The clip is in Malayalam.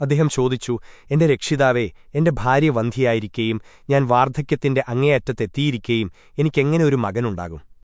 അദ്ദേഹം ചോദിച്ചു എന്റെ രക്ഷിതാവേ എന്റെ ഭാര്യ വന്ധിയായിരിക്കുകയും ഞാൻ വാർദ്ധക്യത്തിന്റെ അങ്ങേയറ്റത്തെത്തിയിരിക്കുകയും എനിക്കെങ്ങനെ ഒരു മകനുണ്ടാകും?